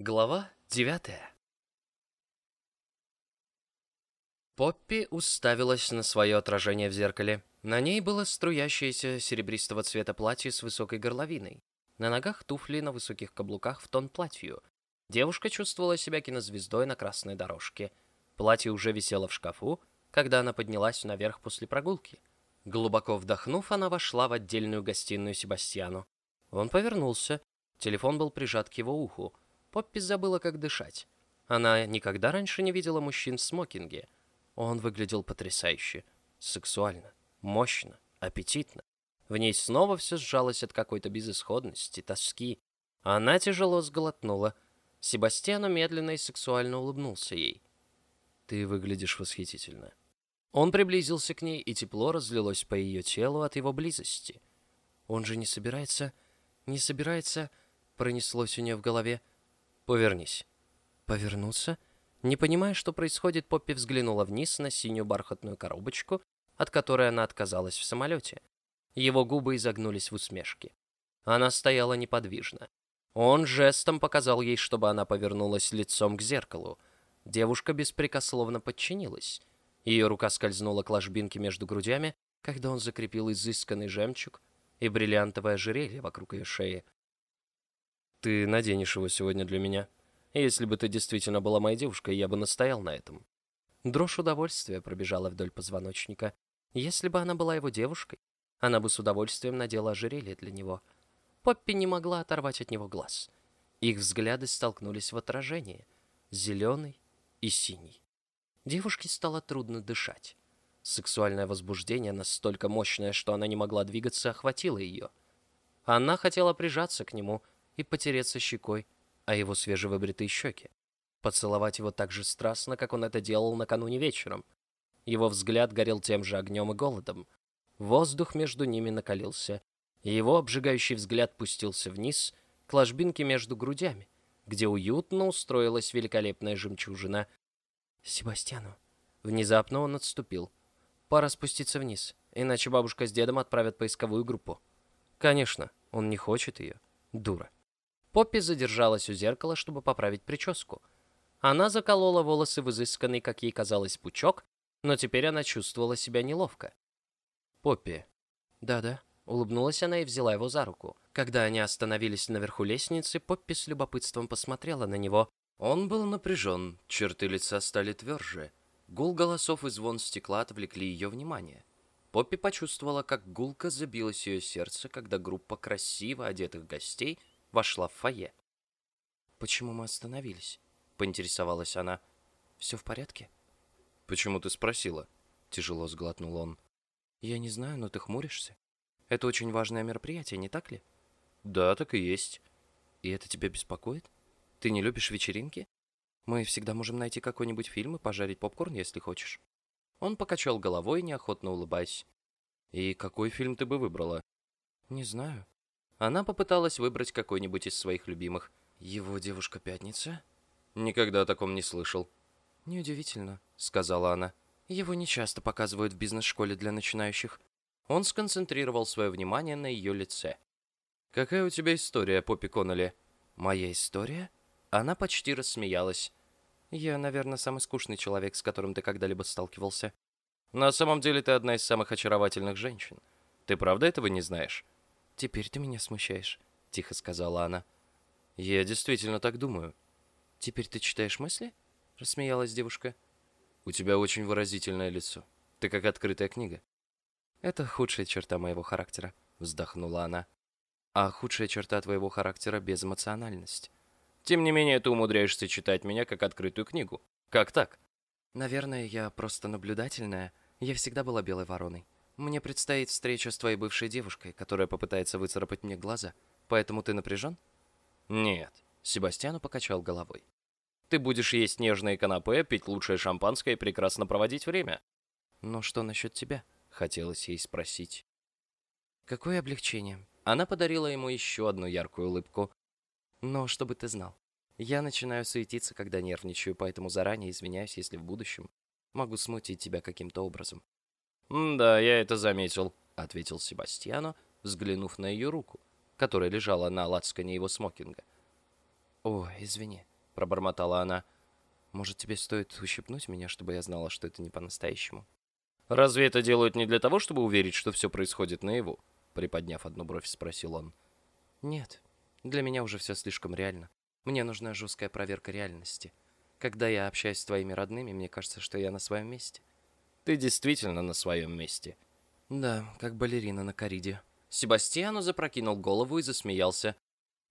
Глава девятая Поппи уставилась на свое отражение в зеркале. На ней было струящееся серебристого цвета платье с высокой горловиной. На ногах туфли на высоких каблуках в тон платью. Девушка чувствовала себя кинозвездой на красной дорожке. Платье уже висело в шкафу, когда она поднялась наверх после прогулки. Глубоко вдохнув, она вошла в отдельную гостиную Себастьяну. Он повернулся. Телефон был прижат к его уху. Поппи забыла, как дышать. Она никогда раньше не видела мужчин в смокинге. Он выглядел потрясающе. Сексуально, мощно, аппетитно. В ней снова все сжалось от какой-то безысходности, тоски. Она тяжело сглотнула. Себастьяну медленно и сексуально улыбнулся ей. «Ты выглядишь восхитительно». Он приблизился к ней, и тепло разлилось по ее телу от его близости. «Он же не собирается... не собирается...» Пронеслось у нее в голове. «Повернись». «Повернуться?» Не понимая, что происходит, Поппи взглянула вниз на синюю бархатную коробочку, от которой она отказалась в самолете. Его губы изогнулись в усмешке. Она стояла неподвижно. Он жестом показал ей, чтобы она повернулась лицом к зеркалу. Девушка беспрекословно подчинилась. Ее рука скользнула к ложбинке между грудями, когда он закрепил изысканный жемчуг и бриллиантовое ожерелье вокруг ее шеи. Ты наденешь его сегодня для меня. Если бы ты действительно была моей девушкой, я бы настоял на этом. Дрожь удовольствия пробежала вдоль позвоночника. Если бы она была его девушкой, она бы с удовольствием надела ожерелье для него. Поппи не могла оторвать от него глаз. Их взгляды столкнулись в отражении. Зеленый и синий. Девушке стало трудно дышать. Сексуальное возбуждение, настолько мощное, что она не могла двигаться, охватило ее. Она хотела прижаться к нему — и потереться щекой о его свежевыбритые щеки. Поцеловать его так же страстно, как он это делал накануне вечером. Его взгляд горел тем же огнем и голодом. Воздух между ними накалился. Его обжигающий взгляд пустился вниз, к ложбинке между грудями, где уютно устроилась великолепная жемчужина. «Себастьяну». Внезапно он отступил. «Пора спуститься вниз, иначе бабушка с дедом отправят поисковую группу». «Конечно, он не хочет ее. Дура». Поппи задержалась у зеркала, чтобы поправить прическу. Она заколола волосы в изысканный, как ей казалось, пучок, но теперь она чувствовала себя неловко. «Поппи». «Да-да», — улыбнулась она и взяла его за руку. Когда они остановились наверху лестницы, Поппи с любопытством посмотрела на него. Он был напряжен, черты лица стали тверже. Гул голосов и звон стекла отвлекли ее внимание. Поппи почувствовала, как гулко забилось ее сердце, когда группа красиво одетых гостей вошла в фойе. «Почему мы остановились?» — поинтересовалась она. «Все в порядке?» «Почему ты спросила?» — тяжело сглотнул он. «Я не знаю, но ты хмуришься. Это очень важное мероприятие, не так ли?» «Да, так и есть». «И это тебя беспокоит? Ты не любишь вечеринки? Мы всегда можем найти какой-нибудь фильм и пожарить попкорн, если хочешь». Он покачал головой, неохотно улыбаясь. «И какой фильм ты бы выбрала?» «Не знаю. Она попыталась выбрать какой-нибудь из своих любимых. «Его девушка Пятница?» «Никогда о таком не слышал». «Неудивительно», — сказала она. «Его не часто показывают в бизнес-школе для начинающих». Он сконцентрировал свое внимание на ее лице. «Какая у тебя история, Поппи Коннелли?» «Моя история?» Она почти рассмеялась. «Я, наверное, самый скучный человек, с которым ты когда-либо сталкивался». «На самом деле ты одна из самых очаровательных женщин. Ты правда этого не знаешь?» «Теперь ты меня смущаешь», — тихо сказала она. «Я действительно так думаю». «Теперь ты читаешь мысли?» — рассмеялась девушка. «У тебя очень выразительное лицо. Ты как открытая книга». «Это худшая черта моего характера», — вздохнула она. «А худшая черта твоего характера — безэмоциональность». «Тем не менее, ты умудряешься читать меня как открытую книгу. Как так?» «Наверное, я просто наблюдательная. Я всегда была белой вороной. Мне предстоит встреча с твоей бывшей девушкой, которая попытается выцарапать мне глаза. Поэтому ты напряжен? Нет. Себастьяну покачал головой. Ты будешь есть нежные канапе, пить лучшее шампанское и прекрасно проводить время. Но что насчет тебя? Хотелось ей спросить. Какое облегчение. Она подарила ему еще одну яркую улыбку. Но чтобы ты знал, я начинаю суетиться, когда нервничаю, поэтому заранее извиняюсь, если в будущем могу смутить тебя каким-то образом. «Да, я это заметил», — ответил Себастьяно, взглянув на ее руку, которая лежала на лацкане его смокинга. «О, извини», — пробормотала она. «Может, тебе стоит ущипнуть меня, чтобы я знала, что это не по-настоящему?» «Разве это делают не для того, чтобы уверить, что все происходит наяву?» Приподняв одну бровь, спросил он. «Нет, для меня уже все слишком реально. Мне нужна жесткая проверка реальности. Когда я общаюсь с твоими родными, мне кажется, что я на своем месте». «Ты действительно на своем месте». «Да, как балерина на кориде». Себастьяну запрокинул голову и засмеялся.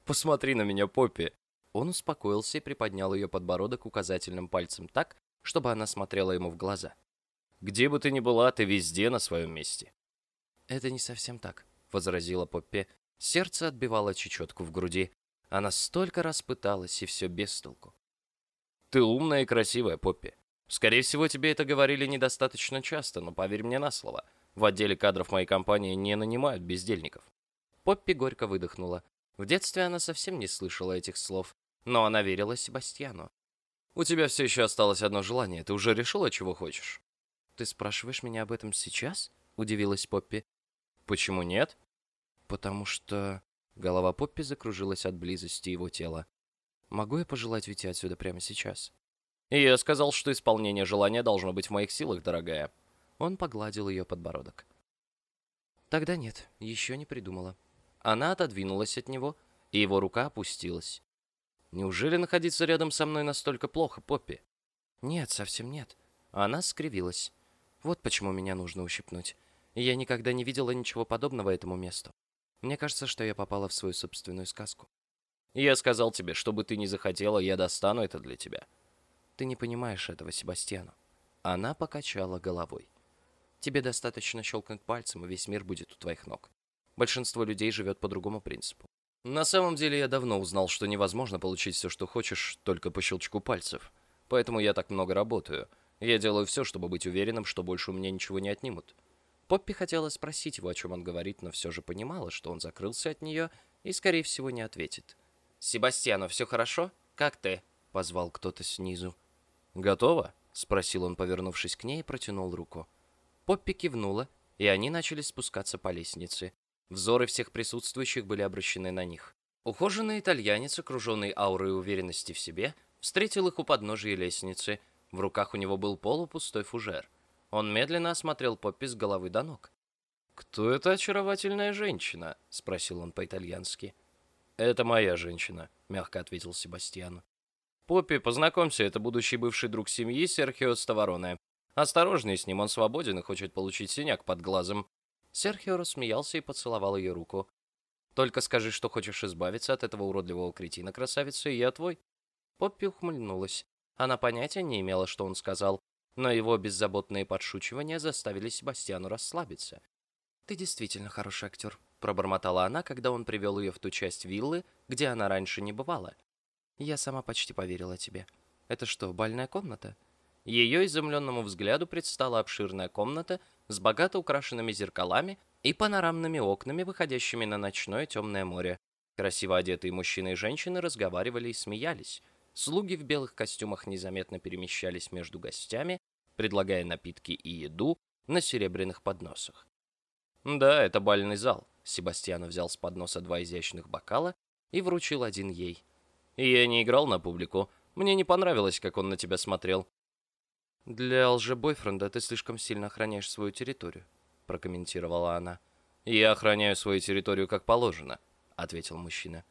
«Посмотри на меня, Поппи!» Он успокоился и приподнял ее подбородок указательным пальцем так, чтобы она смотрела ему в глаза. «Где бы ты ни была, ты везде на своем месте». «Это не совсем так», — возразила Поппи. Сердце отбивало чечетку в груди. Она столько раз пыталась, и все без толку. «Ты умная и красивая, Поппи. Скорее всего, тебе это говорили недостаточно часто, но поверь мне на слово. В отделе кадров моей компании не нанимают бездельников». Поппи горько выдохнула. В детстве она совсем не слышала этих слов, но она верила Себастьяну. «У тебя все еще осталось одно желание. Ты уже решила, чего хочешь?» «Ты спрашиваешь меня об этом сейчас?» — удивилась Поппи. «Почему нет?» «Потому что...» Голова Поппи закружилась от близости его тела. «Могу я пожелать уйти отсюда прямо сейчас?» «И я сказал, что исполнение желания должно быть в моих силах, дорогая». Он погладил ее подбородок. «Тогда нет, еще не придумала». Она отодвинулась от него, и его рука опустилась. «Неужели находиться рядом со мной настолько плохо, Поппи?» «Нет, совсем нет». Она скривилась. «Вот почему меня нужно ущипнуть. Я никогда не видела ничего подобного этому месту. Мне кажется, что я попала в свою собственную сказку». «Я сказал тебе, что бы ты ни захотела, я достану это для тебя». «Ты не понимаешь этого, Себастьяну». Она покачала головой. «Тебе достаточно щелкнуть пальцем, и весь мир будет у твоих ног. Большинство людей живет по другому принципу. На самом деле я давно узнал, что невозможно получить все, что хочешь, только по щелчку пальцев. Поэтому я так много работаю. Я делаю все, чтобы быть уверенным, что больше у меня ничего не отнимут. Поппи хотела спросить его, о чем он говорит, но все же понимала, что он закрылся от нее и, скорее всего, не ответит. «Себастьяну, все хорошо? Как ты?» — позвал кто-то снизу. «Готово?» — спросил он, повернувшись к ней, и протянул руку. Поппи кивнула, и они начали спускаться по лестнице. Взоры всех присутствующих были обращены на них. Ухоженный итальянец, окруженный аурой уверенности в себе, встретил их у подножия лестницы. В руках у него был полупустой фужер. Он медленно осмотрел Поппи с головы до ног. «Кто эта очаровательная женщина?» — спросил он по-итальянски. «Это моя женщина», — мягко ответил Себастьян. «Поппи, познакомься, это будущий бывший друг семьи Серхио Ставароне. Осторожней с ним, он свободен и хочет получить синяк под глазом. Серхио рассмеялся и поцеловал ее руку. «Только скажи, что хочешь избавиться от этого уродливого кретина, красавица, и я твой». Поппи ухмыльнулась. Она понятия не имела, что он сказал, но его беззаботные подшучивания заставили Себастьяну расслабиться. «Ты действительно хороший актер», — пробормотала она, когда он привел ее в ту часть виллы, где она раньше не бывала. «Я сама почти поверила тебе. Это что, бальная комната?» Ее изумленному взгляду предстала обширная комната с богато украшенными зеркалами и панорамными окнами, выходящими на ночное темное море. Красиво одетые мужчины и женщины разговаривали и смеялись. Слуги в белых костюмах незаметно перемещались между гостями, предлагая напитки и еду на серебряных подносах. «Да, это бальный зал», — Себастьян взял с подноса два изящных бокала и вручил один ей. «Я не играл на публику. Мне не понравилось, как он на тебя смотрел. «Для лжебойфренда ты слишком сильно охраняешь свою территорию», — прокомментировала она. «Я охраняю свою территорию как положено», — ответил мужчина.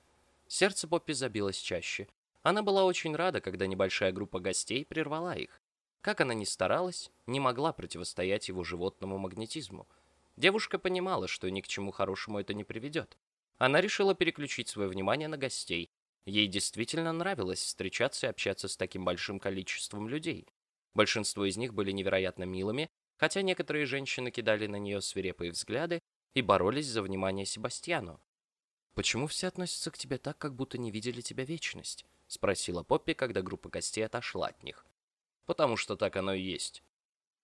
Сердце Поппи забилось чаще. Она была очень рада, когда небольшая группа гостей прервала их. Как она ни старалась, не могла противостоять его животному магнетизму. Девушка понимала, что ни к чему хорошему это не приведет. Она решила переключить свое внимание на гостей. Ей действительно нравилось встречаться и общаться с таким большим количеством людей. Большинство из них были невероятно милыми, хотя некоторые женщины кидали на нее свирепые взгляды и боролись за внимание Себастьяну. «Почему все относятся к тебе так, как будто не видели тебя вечность?» — спросила Поппи, когда группа гостей отошла от них. «Потому что так оно и есть».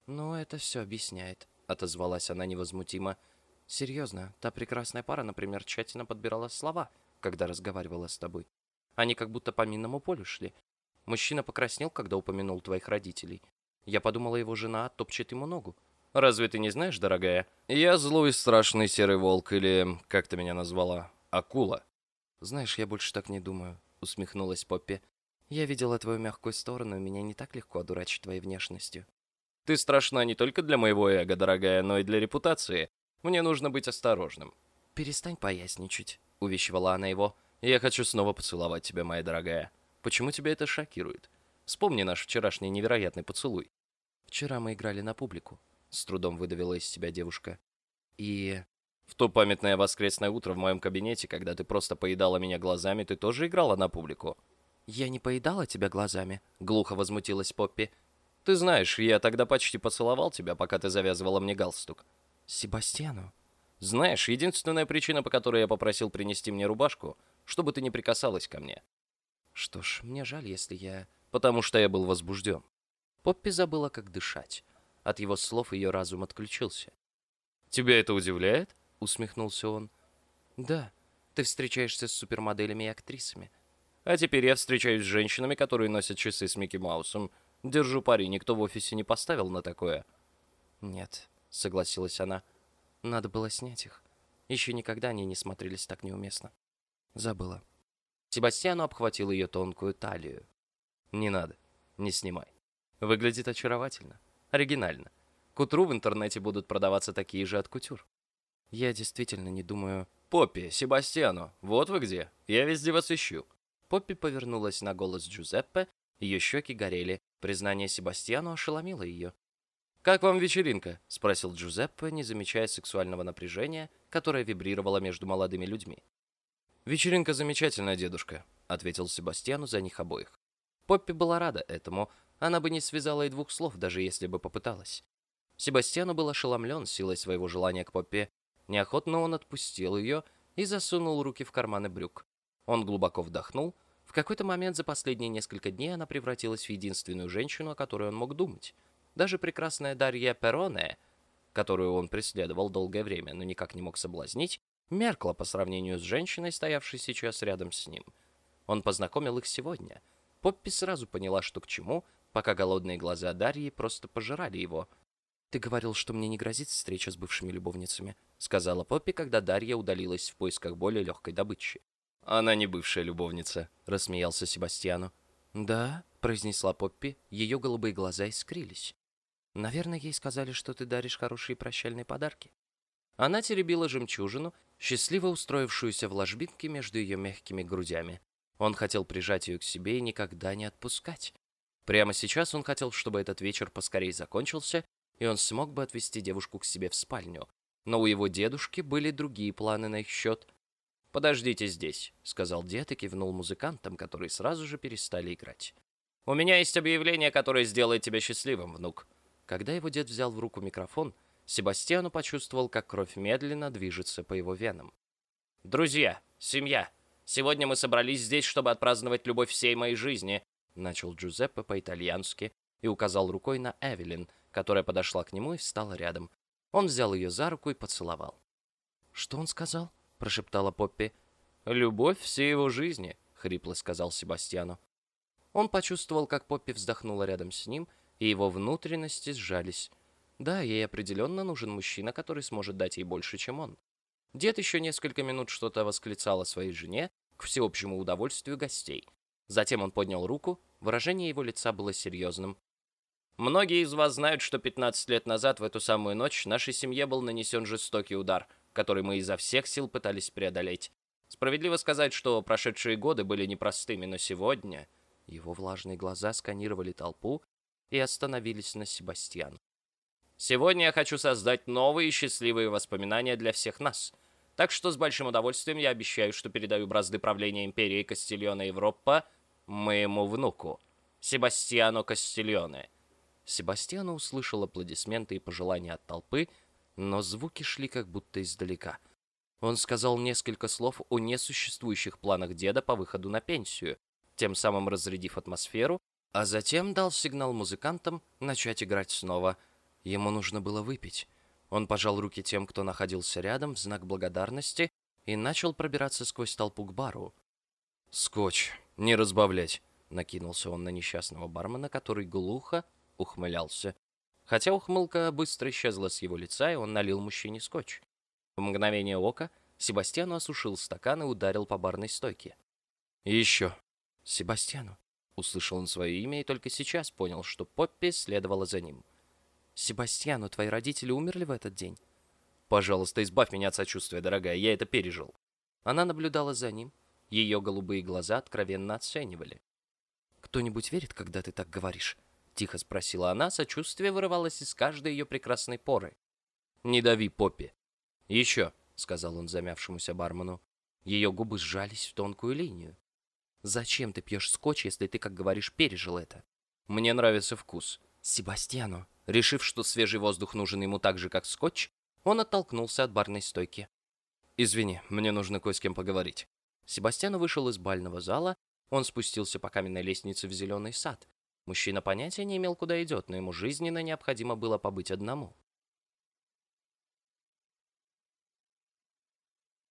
«Ну, это все объясняет», — отозвалась она невозмутимо. «Серьезно, та прекрасная пара, например, тщательно подбирала слова, когда разговаривала с тобой. Они как будто по минному полю шли, Мужчина покраснел, когда упомянул твоих родителей. Я подумала, его жена топчет ему ногу. Разве ты не знаешь, дорогая? Я злой страшный серый волк или, как ты меня назвала, акула. Знаешь, я больше так не думаю. усмехнулась Поппи. «Я видела твою мягкую сторону, и меня не так легко одурачить твоей внешностью». «Ты страшна не только для моего эго, дорогая, но и для репутации. Мне нужно быть осторожным». «Перестань поясничать», — увещевала она его. «Я хочу снова поцеловать тебя, моя дорогая. Почему тебя это шокирует? Вспомни наш вчерашний невероятный поцелуй». «Вчера мы играли на публику», — с трудом выдавила из себя девушка. «И в то памятное воскресное утро в моем кабинете, когда ты просто поедала меня глазами, ты тоже играла на публику?» «Я не поедала тебя глазами», — глухо возмутилась Поппи. «Ты знаешь, я тогда почти поцеловал тебя, пока ты завязывала мне галстук». «Себастьяну?» «Знаешь, единственная причина, по которой я попросил принести мне рубашку, чтобы ты не прикасалась ко мне». «Что ж, мне жаль, если я...» «Потому что я был возбужден». Поппи забыла, как дышать. От его слов ее разум отключился. «Тебя это удивляет?» усмехнулся он. Да, ты встречаешься с супермоделями и актрисами. А теперь я встречаюсь с женщинами, которые носят часы с Микки Маусом. Держу пари, никто в офисе не поставил на такое. Нет, согласилась она. Надо было снять их. Еще никогда они не смотрелись так неуместно. Забыла. Себастьяну обхватил ее тонкую талию. Не надо, не снимай. Выглядит очаровательно, оригинально. К утру в интернете будут продаваться такие же от кутюр. Я действительно не думаю... Поппи, Себастьяну, вот вы где. Я везде вас ищу. Поппи повернулась на голос Джузеппе, ее щеки горели. Признание Себастьяну ошеломило ее. «Как вам вечеринка?» — спросил Джузеппе, не замечая сексуального напряжения, которое вибрировало между молодыми людьми. «Вечеринка замечательная, дедушка», — ответил Себастьяну за них обоих. Поппи была рада этому, она бы не связала и двух слов, даже если бы попыталась. Себастьяну был ошеломлен силой своего желания к Поппи, Неохотно он отпустил ее и засунул руки в карманы брюк. Он глубоко вдохнул. В какой-то момент за последние несколько дней она превратилась в единственную женщину, о которой он мог думать. Даже прекрасная Дарья Пероне, которую он преследовал долгое время, но никак не мог соблазнить, меркла по сравнению с женщиной, стоявшей сейчас рядом с ним. Он познакомил их сегодня. Поппи сразу поняла, что к чему, пока голодные глаза Дарьи просто пожирали его — «Ты говорил, что мне не грозит встреча с бывшими любовницами», — сказала Поппи, когда Дарья удалилась в поисках более легкой добычи. «Она не бывшая любовница», — рассмеялся Себастьяну. «Да», — произнесла Поппи, ее голубые глаза искрились. «Наверное, ей сказали, что ты даришь хорошие прощальные подарки». Она теребила жемчужину, счастливо устроившуюся в ложбинке между ее мягкими грудями. Он хотел прижать ее к себе и никогда не отпускать. Прямо сейчас он хотел, чтобы этот вечер поскорее закончился, и он смог бы отвезти девушку к себе в спальню. Но у его дедушки были другие планы на их счет. «Подождите здесь», — сказал дед и кивнул музыкантам, которые сразу же перестали играть. «У меня есть объявление, которое сделает тебя счастливым, внук». Когда его дед взял в руку микрофон, Себастьяну почувствовал, как кровь медленно движется по его венам. «Друзья, семья, сегодня мы собрались здесь, чтобы отпраздновать любовь всей моей жизни», начал Джузеппе по-итальянски и указал рукой на Эвелин, которая подошла к нему и встала рядом. Он взял ее за руку и поцеловал. «Что он сказал?» — прошептала Поппи. «Любовь всей его жизни», — хрипло сказал Себастьяну. Он почувствовал, как Поппи вздохнула рядом с ним, и его внутренности сжались. Да, ей определенно нужен мужчина, который сможет дать ей больше, чем он. Дед еще несколько минут что-то восклицал о своей жене к всеобщему удовольствию гостей. Затем он поднял руку, выражение его лица было серьезным. Многие из вас знают, что 15 лет назад в эту самую ночь нашей семье был нанесен жестокий удар, который мы изо всех сил пытались преодолеть. Справедливо сказать, что прошедшие годы были непростыми, но сегодня... Его влажные глаза сканировали толпу и остановились на Себастьян. Сегодня я хочу создать новые счастливые воспоминания для всех нас. Так что с большим удовольствием я обещаю, что передаю бразды правления империи Кастильона Европа моему внуку, Себастьяну Кастильоне. Себастьяна услышал аплодисменты и пожелания от толпы, но звуки шли как будто издалека. Он сказал несколько слов о несуществующих планах деда по выходу на пенсию, тем самым разрядив атмосферу, а затем дал сигнал музыкантам начать играть снова. Ему нужно было выпить. Он пожал руки тем, кто находился рядом, в знак благодарности, и начал пробираться сквозь толпу к бару. «Скотч, не разбавлять!» — накинулся он на несчастного бармена, который глухо ухмылялся. Хотя ухмылка быстро исчезла с его лица, и он налил мужчине скотч. В мгновение ока Себастьяну осушил стакан и ударил по барной стойке. «Еще», Себастьяну. Услышал он свое имя и только сейчас понял, что Поппи следовала за ним. Себастьяну, твои родители умерли в этот день? Пожалуйста, избавь меня от сочувствия, дорогая, я это пережил. Она наблюдала за ним. Ее голубые глаза откровенно оценивали. «Кто-нибудь верит, когда ты так говоришь?» — тихо спросила она, сочувствие вырывалось из каждой ее прекрасной поры. «Не дави, Поппи!» «Еще!» — сказал он замявшемуся бармену. Ее губы сжались в тонкую линию. «Зачем ты пьешь скотч, если ты, как говоришь, пережил это?» «Мне нравится вкус». Себастьяну, решив, что свежий воздух нужен ему так же, как скотч, он оттолкнулся от барной стойки. «Извини, мне нужно кое с кем поговорить». Себастьян вышел из бального зала, он спустился по каменной лестнице в зеленый сад. Мужчина понятия не имел, куда идет, но ему жизненно необходимо было побыть одному.